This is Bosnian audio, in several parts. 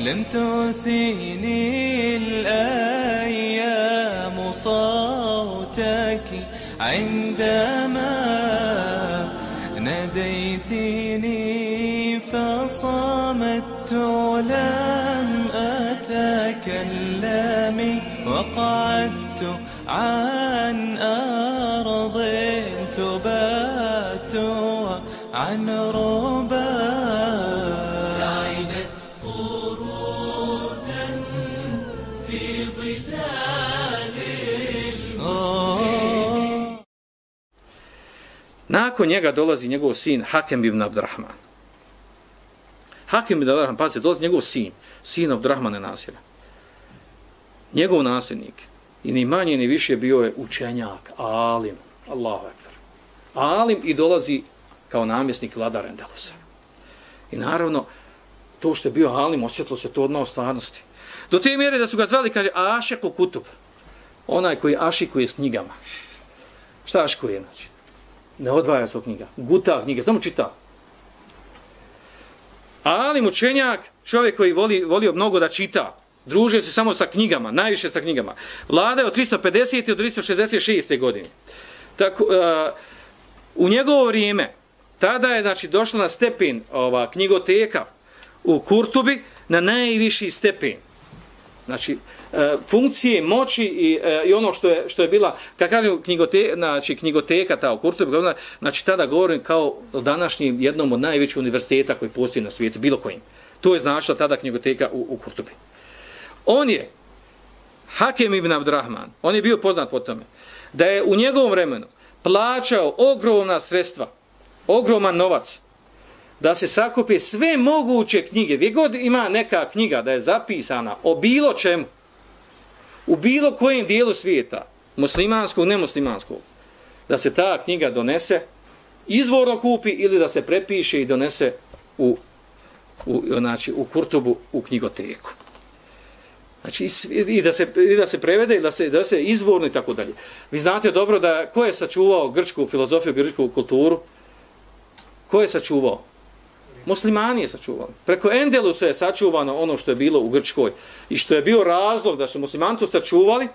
لم تسيني الأيام صوتك عندما ناديتني فصمت لم أتكلم وقعدت عن أرض تبات عن ربا سعدت قرونا Nakon njega dolazi njegov sin Hakem ibn Abdurrahman. Hakem ibn Abdurrahman, pazite, dolazi njegov sin, sin Abdurrahmane nasira. Njegov nasljednik. I ni manje ni više bio je učenjak, alim, Allahu ekber. Alim i dolazi kao namjesnik vladar Endelusa. I naravno, to što je bio alim, osjetilo se to odmah u stvarnosti. Do te mjere da su ga zvali, kaže, Ašeku Kutub. Onaj koji ašikuje s knjigama. Šta ašikuje, znači? Ne odvaja se od knjiga. Guta knjige, samo čita. Ali mučenjak, čovjek koji voli, volio mnogo da čita, družio se samo sa knjigama, najviše sa knjigama. Vlada je od 350. do 366. godine. Tako, uh, u njegovo vrijeme, tada je znači, došla na stepen ova knjigoteka u Kurtubi na najviši stepen. Znači, e, funkcije moći i, e, i ono što je, što je bila, kad kažem knjigote, znači, knjigoteka ta u Kurtubi, znači tada govorim kao o današnjim jednom od najvećih univerziteta koji postoji na svijetu, bilo kojim. To je značila tada knjigoteka u, u Kurtubi. On je, Hakem ibn Abdrahman, on je bio poznat po tome, da je u njegovom vremenu plaćao ogromna sredstva, ogroman novac, da se sakupe sve moguće knjige. Gdje god ima neka knjiga da je zapisana o bilo čemu, u bilo kojem dijelu svijeta, muslimanskog, nemuslimanskog, da se ta knjiga donese, izvorno kupi ili da se prepiše i donese u, u, znači, u Kurtubu u knjigoteku. Znači, i da se, i da se prevede, i da se, da se izvorno i tako dalje. Vi znate dobro da ko je sačuvao grčku filozofiju, grčku kulturu? Ko je sačuvao? Muslimani je sačuvali. Preko Endelusa je sačuvano ono što je bilo u Grčkoj i što je bio razlog da su muslimani to sačuvali,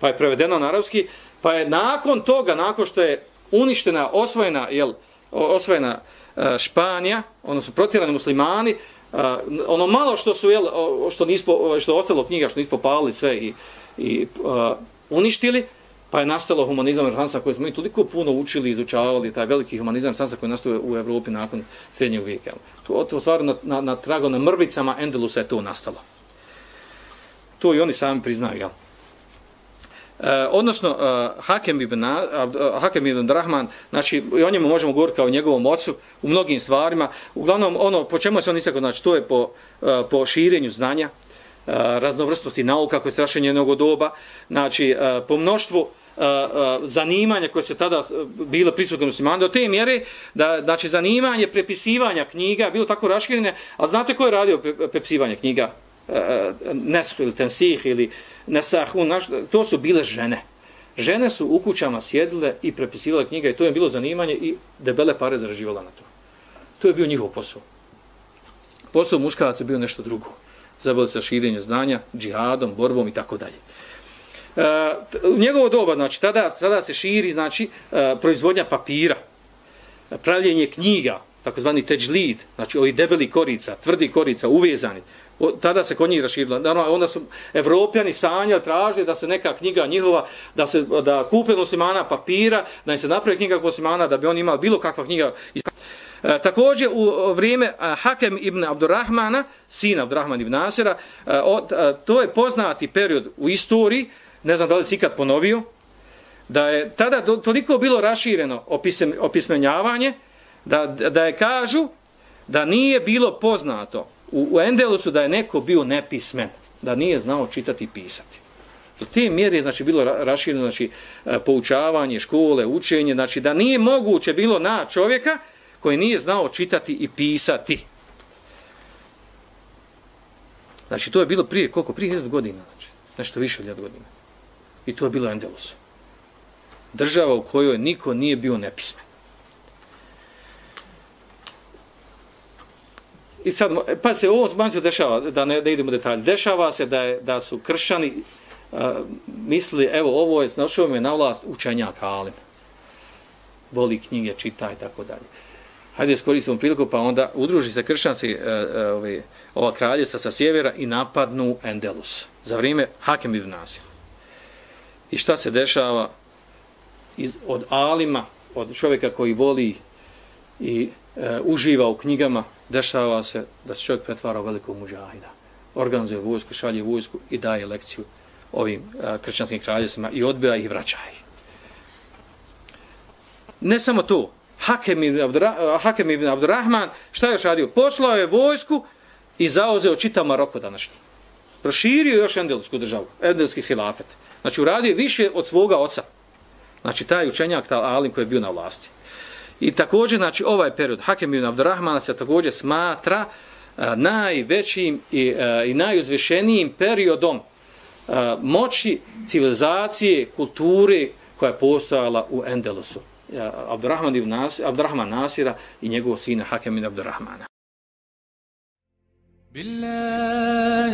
pa je prevedeno na arapski, pa je nakon toga, nakon što je uništena, osvojena, jel, osvojena e, Španija, ono su protirani muslimani, uh, ono malo što su, jel, što, nispo, što ostalo knjiga, što nispo palili sve i, i uh, uništili, pa je nastalo humanizam renesansa koji smo mi toliko puno učili, izučavali, taj veliki humanizam renesansa koji nastaje u Evropi nakon srednjeg vijeka. To, to stvarno na, na, na trago, na mrvicama Endelusa je to nastalo. To i oni sami priznaju, jel? E, odnosno, uh, Hakem, ibn, uh, Hakem ibn Rahman, znači, i o njemu možemo govoriti kao o njegovom ocu u mnogim stvarima. Uglavnom, ono, po čemu se on istakao, znači, to je po, uh, po širenju znanja, uh, raznovrstnosti nauka koje strašenje jednog doba, znači, uh, po mnoštvu zanimanja koje se tada bilo prisutno muslimani do te mjere da znači zanimanje prepisivanja knjiga bilo tako raširene a znate ko je radio prepisivanje knjiga? E, e, Nesh ili Tensih ili Nesahun to su bile žene. Žene su u kućama sjedile i prepisivale knjiga i to je bilo zanimanje i debele pare zaraživala na to. To je bio njihov posao. Posao muškaraca je bio nešto drugo. Zabavili se širenje znanja džihadom, borbom i tako dalje. E, u njegovo doba, znači, tada, tada se širi, znači, e, proizvodnja papira, pravljenje knjiga, takozvani teđlid, znači, ovi debeli korica, tvrdi korica, uvezani, o, tada se kod njih raširila. Naravno, onda su evropljani sanjali, tražili da se neka knjiga njihova, da se da kupe muslimana papira, da im se napravi knjiga muslimana, da bi on imao bilo kakva knjiga. E, također, u vrijeme a, Hakem ibn Abdurrahmana, sina Abdurrahman ibn Nasira, a, o, a, to je poznati period u istoriji, ne znam da li si ikad ponovio, da je tada do, toliko bilo rašireno opisem, opismenjavanje, da, da je kažu da nije bilo poznato u, u Endelusu da je neko bio nepismen. da nije znao čitati i pisati. Do te mjere znači, bilo rašireno znači, e, poučavanje, škole, učenje, znači da nije moguće bilo na čovjeka koji nije znao čitati i pisati. Znači, to je bilo prije, koliko? Prije 1000 godina, znači, nešto više od 1000 godina. I to je bilo Endelus. Država u kojoj niko nije bio nepismen. I sad, pa se ovo manju dešava, da ne da idemo u detalje, dešava se da, je, da su kršani uh, mislili, evo, ovo je, našao me na vlast učenjak Alim. Voli knjige, čita i tako dalje. Hajde skoristimo priliku, pa onda udruži se kršćanci, uh, uh, ova kraljica sa sjevera i napadnu Endelus za vrijeme Hakem ibn Nasir. I šta se dešava iz, od Alima, od čovjeka koji voli i e, uživa u knjigama, dešava se da se čovjek pretvara u velikog mužahida. Organizuje vojsku, šalje vojsku i daje lekciju ovim e, kršćanskim kraljevstvima i odbija ih i vraća ih. Ne samo to, Hakem ibn, Abdura, Hakem ibn Abdurrahman, šta je još radio? Poslao je vojsku i zauzeo čita Maroko današnji. Proširio još Endelusku državu, Endelski hilafet. Znači, uradio više od svoga oca. Znači, taj učenjak, taj Alim koji je bio na vlasti. I također, znači, ovaj period Hakem ibn Abdurrahmana se također smatra a, najvećim i, a, i najuzvišenijim periodom a, moći civilizacije, kulture koja je postojala u Endelusu. Abdurrahman ibn Nasir, Abdurrahman Nasira i njegovog sina Hakem ibn Abdurrahmana. بالله